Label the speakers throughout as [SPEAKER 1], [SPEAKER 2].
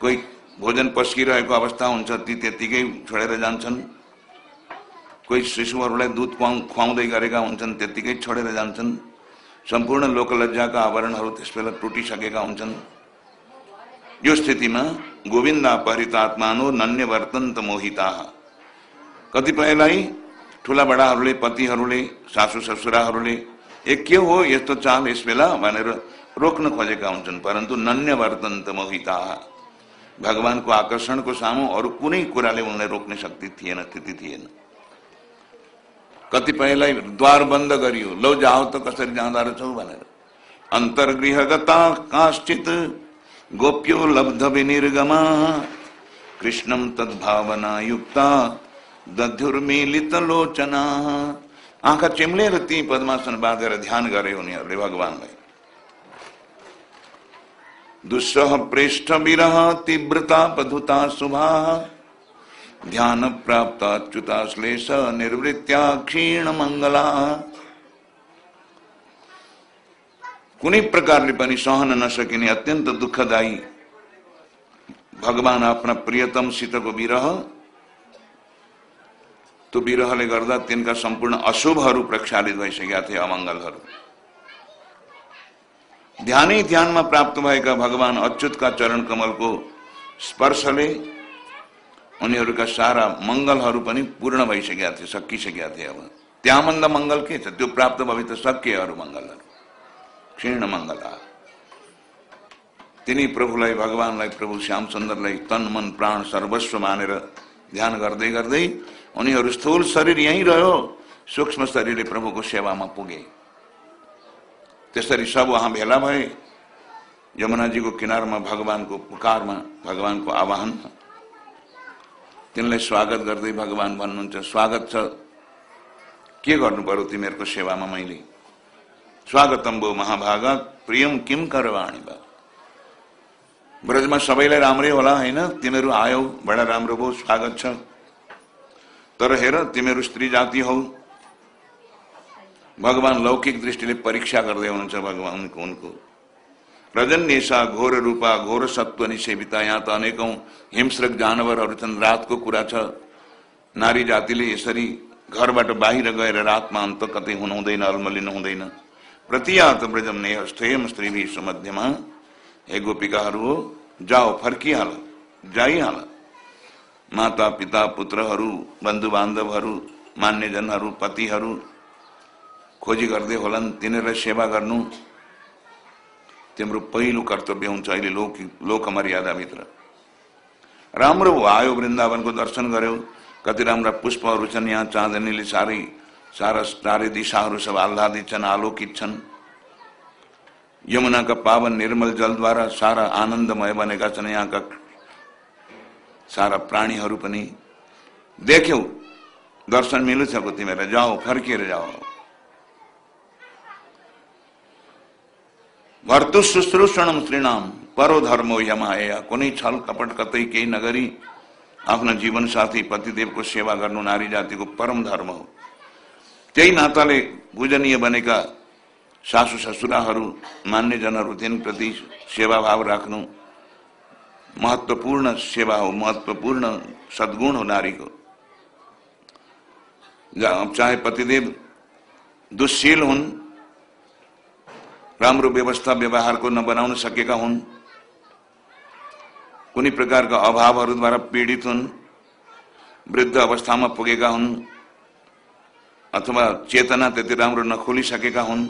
[SPEAKER 1] कोही भोजन पस्किरहेको अवस्था हुन्छ, ती त्यत्तिकै छोडेर जान्छन्। कोही शिशुहरूलाई दुध खुवाउ, खुवाउँदै गरेका हुन्छन् त्यत्तिकै छोडेर जान्छन्। सम्पूर्ण लोकलज्जाका आवरणहरू त्यस बेला टुटिसकेका हुन्छन्। यो स्थितिमा गोविन्दा परितात्मानो नन्य वर्तन्त मोहिता। कतिपयलाई ठुला बडाहरूले, पतिहरूले, सासु ससुराहरूले, ए, के हो? यस्तो चाल यस बेला भनेर रोक्न खोजेका हुन्छन्, परन्तु नन्य वर्तन्त मोहिता। भगवानको आकर्षणको सामु अरू कुनै कुराले उनलाई रोक्ने शक्ति थिएन, स्थिति थिएन। कतिपयलाई द्वार बंद गरियो, लौ जाओ त कसरी जाँदो रहेछौ? भनेर। अन्तर्गृहगता काश्चित गोप्यो लब्ध विनिर्गमा। कृष्णम तद्भावना युक्ता दध्युर्मिलित लोचना। आँखा चिम्लेर ती पद्मासन बाँधेर ध्यान गरे उनीहरूले भगवान्लाई। दुस्सह प्रेष्ठ विरह, तीव्रता पधुता शुभा ध्यान प्राप्त अच्युता श्लेष निर्वृत्या क्षीण मंगला। कुनै प्रकारले पनि सहन नसकिने अत्यन्त दुःखदायी भगवान आफ्ना प्रियतमसितको विरह। त्यो विरहले गर्दा तिनका सम्पूर्ण अशुभहरू प्रक्षालित भइसकेका थिए अमङ्गलहरू। ध्यानै ध्यानमा प्राप्त भएका भगवान अच्युतका चरण कमलको स्पर्शले उनीहरूका सारा मङ्गलहरू पनि पूर्ण भइसकेका थिए सकिसकेका थिए अब। त्यहाँभन्दा मङ्गल के छ? त्यो प्राप्त भए त सकिए अरू मङ्गलहरू। क्षीण मङ्गला तिनी प्रभुलाई भगवान्लाई प्रभु श्याम सुन्दरलाई तन मन प्राण सर्वस्व मानेर ध्यान गर्दै गर्दै उनीहरू स्थूल शरीर यहीँ रह्यो। सूक्ष्म शरीरले प्रभुको सेवामा पुगे। त्यसरी सब उहाँ भेला भए यमुनाजीको किनारमा भगवानको पुकारमा भगवानको आह्वान तिनलाई स्वागत गर्दै भगवान भन्नुहुन्छ स्वागत छ। के गर्नु पर्यो तिमीहरूको सेवामा मैले? स्वागतम भो महाभागा प्रियम किम करवाणी बा ब्रजमा सबैलाई राम्रै होला होइन? तिमीहरू आयौ बडा राम्रो भयो स्वागत छ। तर हेर तिमीहरू स्त्री जाति हौ। भगवान लौकिक दृष्टिले परीक्षा गर्दै हुनुहुन्छ भगवानको उनको रजन्यसा घोर रूपा, घोर सत्व निसेविता यहाँ त अनेकौं हिंस्रक जानवरहरू छन् रातको कुरा छ नारी जातिले यसरी घरबाट बाहिर गएर रातमा अन्त कतै हुनुहुँदैन अल्मलिनु हुँदैन प्रतियात ब्रजम नेह स्थेम स्त्री सुमध्यमा। हे गोपिकाहरू हो जाओ फर्किहाल जाइहाल माता पिता पुत्रहरू बन्धु बान्धवहरू मान्यजनहरू पतिहरू खोजी गर्दै होलान् तिनीहरूलाई सेवा गर्नु। तिम्रो पहिलो कर्तव्य हुन्छ अहिले लोक लोक मर्यादाभित्र राम्रो आयो वृन्दावनको दर्शन गर्यो। कति राम्रा पुष्पहरू छन् यहाँ चाँदनीले साह्रै सारा चारै दिशाहरू सब आह्लादित छन् आलोकित छन्। यमुनाका पावन निर्मल जलद्वारा सारा आनन्दमय बनेका छन् यहाँका सारा प्राणीहरू पनि। देख्यौ दर्शन मिलु छ तिमीलाई जाओ फर्किएर जाओ। भर्तु शुश्रूषणम श्रीणाम परो धर्मो यमाया। कुनै छल कपट कतै केही नगरी। आफ्नो जीवन साथी पतिदेवको सेवा गर्नु नारी जातिको परम धर्म हो। त्यही नाताले पूजनीय बनेका सासु ससुराहरू मान्यजनहरू तिनप्रति सेवाभाव राख्नु महत्वपूर्ण सेवा हो महत्वपूर्ण सद्गुण हो नारीको। चाहे पतिदेव दुशील हुन् राम्रो व्यवस्था व्यवहारको नबनाउन सकेका हुन्। कुनै प्रकारका अभावहरूद्वारा पीडित हुन् वृद्ध अवस्थामा पुगेका हुन् अथवा चेतना त्यति राम्रो नखोलिसकेका हुन्।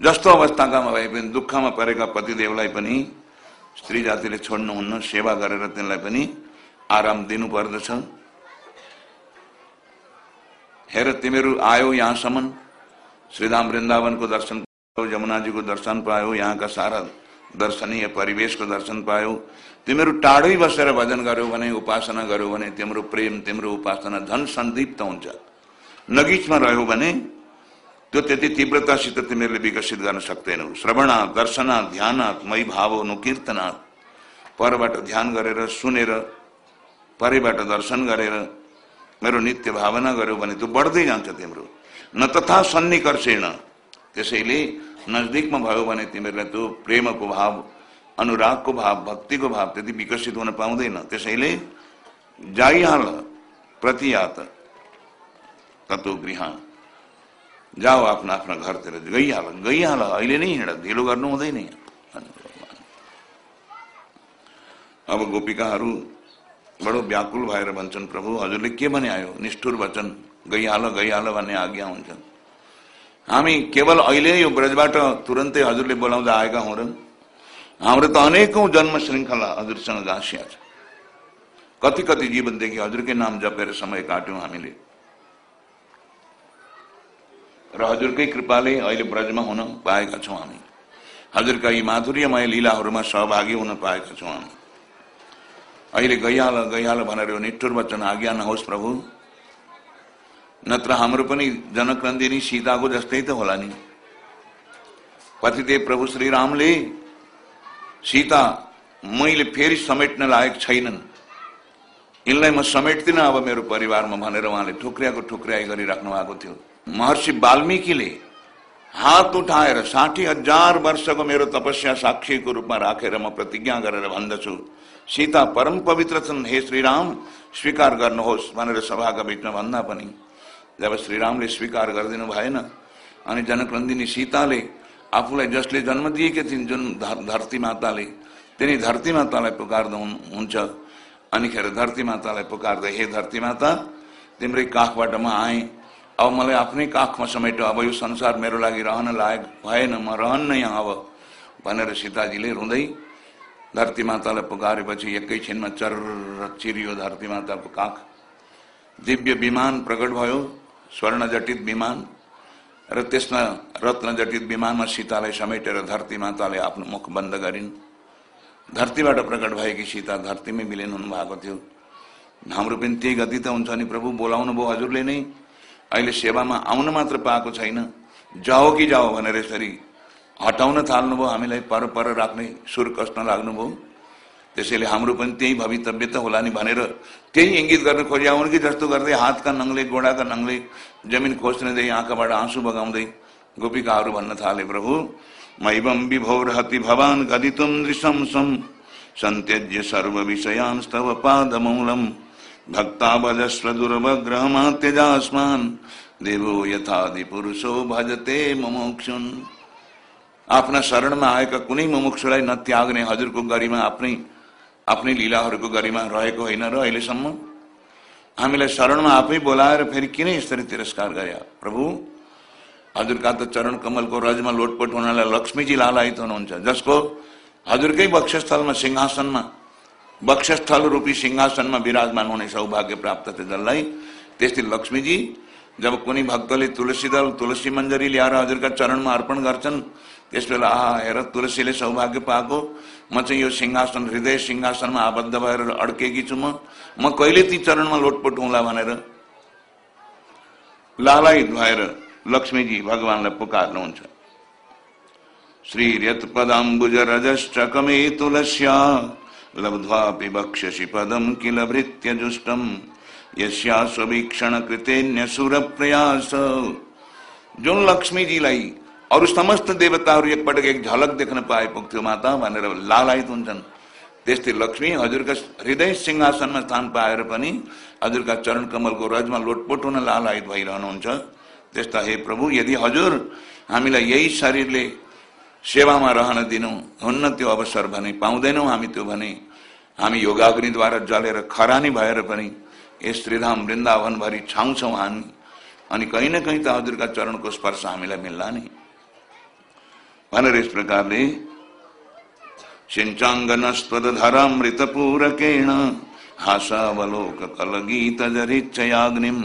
[SPEAKER 1] जस्तो अवस्थाका भए पनि दुःखमा परेका पतिदेवलाई पनि स्त्री जातिले छोड्नुहुन्न सेवा गरेर तिनलाई पनि आराम दिनु पर्दछ हेर तिमीहरू आयो यहाँसम्म। श्रीधाम वृन्दावनको दर्शन पायो जमुनाजीको दर्शन पायो यहाँका सारा दर्शनीय परिवेशको दर्शन पायो। तिमीहरू टाढै बसेर भजन गर्यो भने उपासना गर्यो भने तिम्रो प्रेम तिम्रो उपासना झन सन्दीप्त हुन्छ। नगिचमा रह्यो भने त्यो त्यति तीव्रतासित तिमीहरूले विकसित गर्न सक्दैनौ। श्रवणा दर्शना ध्यानात् मै भाव नुकीर्तनात् परबाट ध्यान गरेर सुनेर परैबाट दर्शन गरेर मेरो नित्य भावना गर्यो भने त्यो बढ्दै जान्छ तिम्रो। न तथा सन्निकर्षेण। त्यसैले नजदिकमा भयो भने तिमीहरूलाई त्यो प्रेमको भाव अनुरागको भाव भक्तिको भाव त्यति विकसित हुन पाउँदैन त्यसैले जाइहाल प्रतियात तत्व गृह जाओ आफ्नो आफ्ना घरतिर गइहाल गइहाल अहिले नै हिँड ढिलो गर्नु हुँदैन अब गोपिकाहरू बडो व्याकुल भएर भन्छन् प्रभु हजुरले के भने आयो निष्ठुर वचन गइहाल गइहाल भन्ने आज्ञा हुन्छ हामी केवल अहिले यो ब्रजबाट तुरन्तै हजुरले बोलाउँदा आएका हौँ र हाम्रो त अनेकौं जन्म श्रृङ्खला हजुरसँग गाँसिया छ। कति कति जीवनदेखि हजुरकै नाम जपेर समय काट्यौँ हामीले। र हजुरकै कृपाले अहिले ब्रजमा हुन पाएका छौँ हामी। हजुरका यी माधुर्यमय लीलाहरूमा सहभागी हुन पाएका छौँ हामी। अहिले गइहाल गइहाल भनेर यो निठुर वचन आज्ञा नहोस् प्रभु। नत्र हाम्रो पनि जनक सीताको जस्तै त होला नि। पतिदेव प्रभु श्रीरामले सीता मैले फेरि समेट्न लायक छैनन्। यिनलाई म समेट्दिनँ अब मेरो परिवारमा भनेर उहाँले ठुक्रियाको ठुक्रियाई गरिराख्नु भएको थियो। महर्षि वाल्मिकीले हात उठाएर साठी हजार वर्षको मेरो तपस्या साक्षीको रूपमा राखेर म प्रतिज्ञा गरेर भन्दछु। सीता परम पवित्र छन्। हे श्रीराम स्वीकार गर्नुहोस् भनेर सभाका बिचमा भन्दा पनि जब श्रीरामले स्वीकार गरिदिनु भएन अनि जनकनन्दिनी सीताले आफूलाई जसले जन्म दिएकी थिइन् जुन धरती माताले तिनी धरती मातालाई पुकार्दा हुन्छ। अनिखेर धरती मातालाई पुकार्दै हे धरती माता तिम्रै काखबाट म आएँ। अब मलाई आफ्नै काखमा समेट अब यो संसार मेरो लागि रहन लायक भएन। म रहन्न यहाँ अब भनेर सीताजीले रुँदै धरती मातालाई पुकारेपछि एकैछिनमा चर चिरियो धरती माताको काख। दिव्य विमान प्रकट भयो। स्वर्ण जटित विमान र त्यसमा रत्न जटित विमानमा सीतालाई समेटेर धरती माताले आफ्नो मुख बन्द गरिन्। धरतीबाट प्रकट भएकी सीता धरतीमै विलिन हुनुभएको थियो। हाम्रो पनि त्यही गति त हुन्छ नि प्रभु बोलाउनु भयो हजुरले नै। अहिले सेवामा आउन मात्र पाएको छैन। जाओ कि जाओ भनेर यसरी हटाउन थाल्नुभयो। हामीलाई पर पर राख्ने सुर कष्ट लाग्नुभयो। त्यसैले हाम्रो पनि त्यही भवितव्य त होला नि भनेर त्यही इङ्गित गर्न खोज्या हुन् कि जस्तो गर्दै हातका नङले गोडाका नङले जमिन खोज्दै आँखाबाट आँसु बगाउँदै गोपिकाहरू भन्न थाले, प्रभु। मैवम विभोर हति भवान गदितुम दृशम सम सन्त्यज्य सर्व विषयान स्तव पादमूलम। भक्तावजस्व दुर्वग्रहमा त्यजास्मान देवो यथादि पुरुषो भजते ममोक्षुन। आफ्ना शरणमा आएका कुनै मुमुक्षुलाई नत्याग्ने हजुरको गरिमा आफ्नै आफ्नै लिलाहरूको गरिमा रहेको होइन र अहिलेसम्म हामीलाई शरणमा आफै बोलाएर फेरि किन यसरी तिरस्कार गरे प्रभु हजुरका त चरण कमलको रजमा लोटपोट हुनलाई लक्ष्मीजी लालायित हुनुहुन्छ जसको हजुरकै बक्षस्थलमा सिंहासनमा बक्षस्थल रूपी सिंहासनमा विराजमान हुने सौभाग्य प्राप्त थियो जसलाई त्यस्तै लक्ष्मीजी, जब कुनै भक्तले तुलसी दल तुलसी मञ्जरी ल्याएर हजुरका चरणमा अर्पण गर्छन् त्यस बेला आहा हेर तुलसीले सौभाग्य पाएको। म चाहिँ यो सिंहासन हृदय सिंहासनमा आबद्ध भएर अड्केकी छु म। म कहिले ती चरणमा लोटपोट हुँला भनेर? लालायित भएर लक्ष्मीजी भगवान्लाई पुकार्नुहुन्छ। श्री यत पदाम्बुज रजश्चकमे तुलस्या लब्ध्वापि बक्ष्यसि पदम किल भृत्य जुष्टम यस्या स्ववीक्षण कृतेन्यसुर प्रयास जुन लक्ष्मीजीलाई अरू समस्त देवताहरू एकपटक एक झलक देख्न पाए पुग्थ्यो माता भनेर लालायित हुन्छन्। त्यस्तै लक्ष्मी हजुरका हृदय सिंहासनमा स्थान पाएर पनि हजुरका चरण कमलको रजमा लोटपोट हुन लालायित भइरहनुहुन्छ। त्यस्ता हे प्रभु, यदि हजुर हामीलाई यही शरीरले सेवामा रहन दिनु, हुन्न त्यो अवसर भने, पाउँदैनौँ हामी त्यो भने, हामी योगाग्निद्वारा जलेर खरानी भएर पनि यस श्रीधाम वृन्दावनभरि छाउँछौँ हामी। अनि कहीँ न कहीँ त हजुरका चरणको स्पर्श हामीलाई मिल्ला नि। भनेर यस प्रकारले सिञ्चाङ्गनस्त्वदधरामृतपूरकेण हासावलोक कलगीत जरिच्छयाग्निम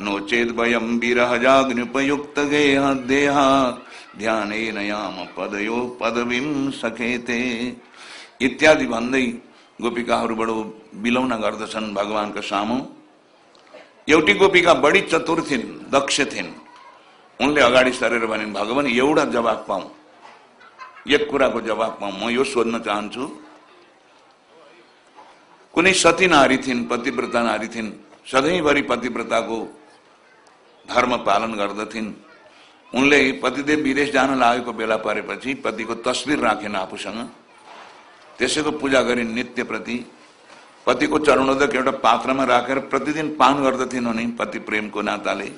[SPEAKER 1] नो चेद वयम विरहजाग्निपयुक्त गेह देहा ध्यान नयाम पदयो पदवीम सखेते। इत्यादि भन्दै गोपिकाहरू बडो बिलौना गर्दछन् भगवान्को सामु। एउटी गोपिका बढी चतुर थिइन् दक्ष थिइन् उनले अगाडि सरेर भनिन्, भगवान्, एउटा जवाब पाऊ। एक कुराको जवाबमा म यो सोध्न चाहन्छु। कुनै सती नारी थिइन्, पतिव्रता नारी थिइन्, सधैँभरि पतिव्रताको धर्म पालन गर्दथिन्। उनले पतिदेव विदेश जान लागेको बेला परेपछि पतिको तस्विर राखेन आफूसँग। त्यसैको पूजा गरी नित्य प्रति पतिको चरणोदक एउटा पात्रमा राखेर प्रतिदिन पान गर्दथिन् उनी पति प्रेमको नाताले।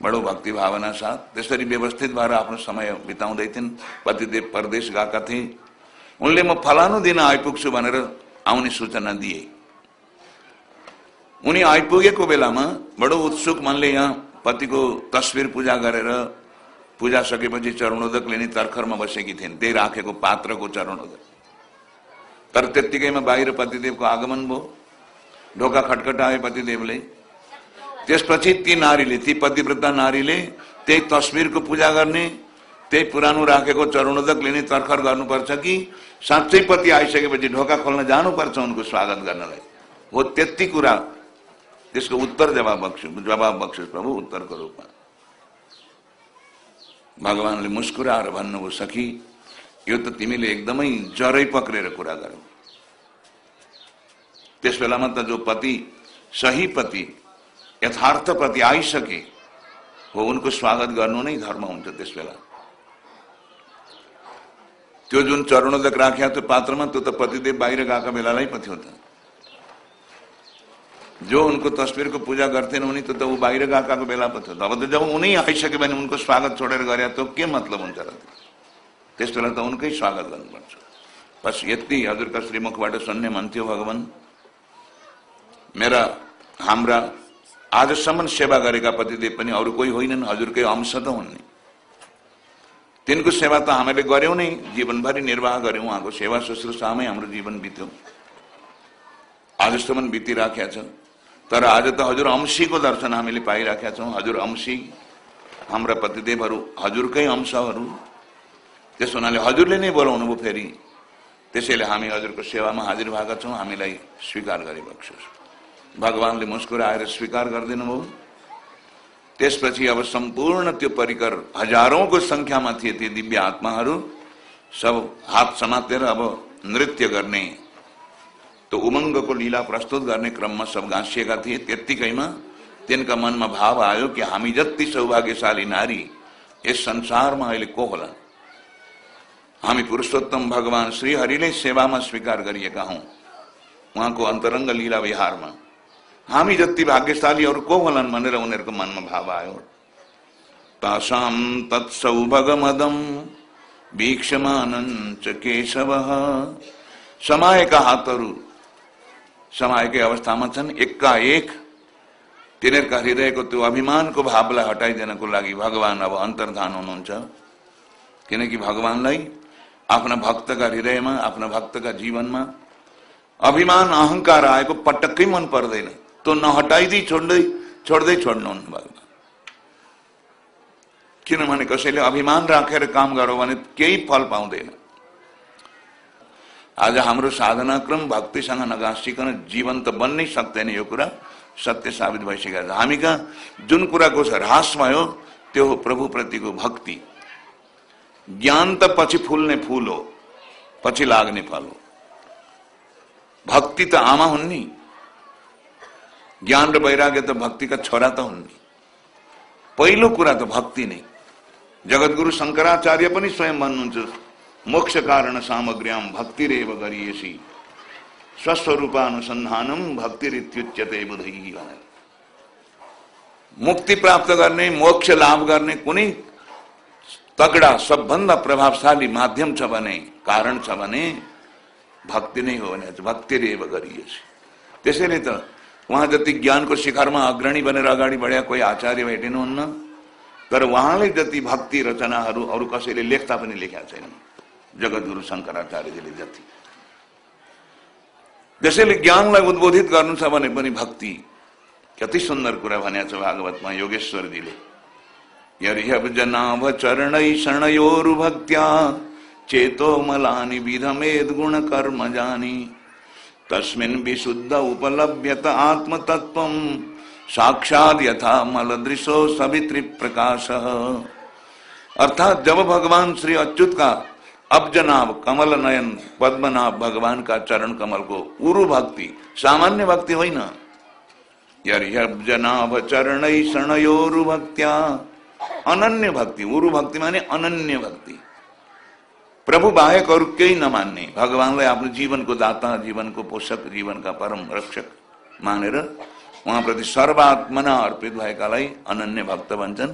[SPEAKER 1] बडो भक्ति भावना साथ। त्यसरी व्यवस्थित भएर आफ्नो समय बिताउँदै थिइन् पतिदेव परदेश गएका थिए उनले म फलानु दिन आइपुग्छु भनेर आउने सूचना दिए उनी आइपुगेको बेलामा बडो उत्सुक मनले यहाँ पतिको तस्विर पूजा गरेर, पूजा सकेपछि चरणोदक लिने तर्खरमा बसेकी थिइन्। त्यही राखेको पात्रको चरणोदक। तर त्यत्तिकैमा बाहिर पतिदेवको आगमन भयो। ढोका खटखटाए पतिदेवले। त्यसपछि ती नारीले ती पतिव्रता नारीले त्यही तस्विरको पूजा गर्ने त्यही पुरानो राखेको चरणोदक लिने, तर्खर गर्नुपर्छ कि साँच्चै पति आइसकेपछि ढोका खोल्न जानुपर्छ उनको स्वागत गर्नलाई हो त्यति कुरा त्यसको उत्तर जवाब बक्छु जवाब बक्छु प्रभु उत्तरको रूपमा भगवान्ले मुस्कुराएर भन्नुभयो सखी, यो त तिमीले एकदमै जरै पक्रेर कुरा गरौ त्यस बेलामा त जो पति, सही पति यथार्थ पति आइसके हो उनको स्वागत गर्नु नै धर्म हुन्छ त्यस बेला। त्यो जुन चरणोदक राख्या त्यो पात्रमा त्यो त पतिदेव बाहिर गएका बेलालाई पो थियो त। जो उनको तस्विरको पूजा गर्थेन उनी त ऊ बाहिर गएकाको बेला पो थियो। अब त जब उनी आइसक्यो भने उनको स्वागत छोडेर गरे त के मतलब हुन्छ र? त्यस बेला त उनकै स्वागत गर्नुपर्छ। बस यति हजुरका श्रीमुखबाट सुन्ने मन थियो भगवान्। मेरा हाम्रा आजसम्म सेवा गरेका पतिदेव पनि अरू कोही होइनन् हजुरकै अंश त हुन् नि। तिनको सेवा त हामीले गऱ्यौँ नै जीवनभरि निर्वाह गऱ्यौँ उहाँको सेवा शुश्रूषामै हाम्रो जीवन बित्यो। आजसम्म बितिराखेका छ। तर आज त हजुर अंशीको दर्शन हामीले पाइराखेका छौँ। हजुर अंशी हाम्रा पतिदेवहरू हजुरकै अंशहरू। त्यस हुनाले हजुरले नै बोलाउनु भयो फेरि। त्यसैले हामी हजुरको सेवामा हाजिर भएका छौँ। हामीलाई स्वीकार भगवान्ले मुस्कुराएर स्वीकार गरिदिनु भयो त्यसपछि अब सम्पूर्ण त्यो परिकर हजारौंको संख्यामा थिए ती दिव्य आत्माहरू सब हात समातेर अब नृत्य गर्ने त्यो उमङ्गको लीला प्रस्तुत गर्ने क्रममा सब गाँसिएका थिए त्यत्तिकैमा तिनका मनमा भाव आयो कि हामी जति सौभाग्यशाली नारी यस संसारमा अहिले को होला हामी पुरुषोत्तम भगवान श्रीहरिले सेवामा स्वीकार गरिएका हौँ। उहाँको अन्तरङ्ग लीला विहारमा हामी जति भाग्यशालीहरू को होलान् भनेर उनीहरूको मनमा भाव आयो। तासाम तत्सौभगमदम वीक्षमानञ्च केशव। समाएका हातहरू समाएकै अवस्थामा छन् एकाएक तिनीहरूका हृदयको त्यो अभिमानको भावलाई हटाइदिनको लागि। भगवान अब अन्तर्धान हुनुहुन्छ किनकि भगवानलाई आफ्ना भक्तका हृदयमा आफ्ना भक्तका जीवनमा अभिमान अहङ्कार आएको पटक्कै मन पर्दैन तो नहटाइदिई छोड्दै छोड्दै छोड्नुहुन्न भगवान् किनभने अभिमान राखेर काम गरौँ भने केही फल पाउँदैन आज हाम्रो साधनाक्रम भक्तिसँग नगाँसिकन जीवन त बन्नै सक्दैन यो कुरा सत्य साबित भइसकेको छ हामी कहाँ, जुन कुराको ह्रास भयो, त्यो हो प्रभुप्रतिको भक्ति। ज्ञान त पछि फुल्ने फुल हो, पछि लाग्ने फल हो। भक्ति त आमा हुन् नि। ज्ञान र वैराग्य त भक्तिका छोरा त हुन् पहिलो कुरा त भक्ति नै। जगतगुरु शङ्कराचार्य पनि स्वयं भन्नुहुन्छ मोक्ष कारण सामग्र्याम भक्ति रेव गरिएसी स्वस्वरूपानुसन्धानम भक्ति रित्युच्यते बुधै भनेर मुक्ति प्राप्त गर्ने मोक्ष लाभ गर्ने कुनै तगडा सबभन्दा प्रभावशाली माध्यम छ भने कारण छ भने भक्ति नै हो भने भक्ति रेव गरिएसी त्यसैले त उहाँ जति ज्ञानको शिखरमा अग्रणी बनेर अगाडि बढ्या कोही आचार्य भेटिनुहुन्न तर उहाँले जति भक्ति रचनाहरू अरू कसैले लेख्दा पनि लेखेका छैनन्। जगतगुरु शङ्कराचार्यजीले जति। त्यसैले ज्ञानलाई उद्बोधित गर्नु छ भने पनि भक्ति। कति सुन्दर कुरा भनेको छ भागवतमा योगेश्वरजीले। चेतो मलानि विधमेद गुण कर्म जानी। तस्मिन् विशुद्ध उपलभ्यत आत्म तत्व साक्षात यथा मलदृशो सवित्री प्रकाश अर्थात जब भगवान श्री अच्युत का अबजनाभ कमल नयन पद्मनाभ भगवान का चरण कमल को उरु भक्ति, सामान्य भक्ति हो न? चरण शरणयोरु भक्त्या। अनन्य भक्ति, उरु भक्ति माने अनन्य भक्ति। प्रभु बाहेक अरू केही नमान्ने। भगवान्लाई आफ्नो जीवनको दाता, जीवनको पोषक, जीवनका परम रक्षक मानेर उहाँप्रति सर्वात्मना अर्पित भएकालाई अनन्य भक्त भन्छन्।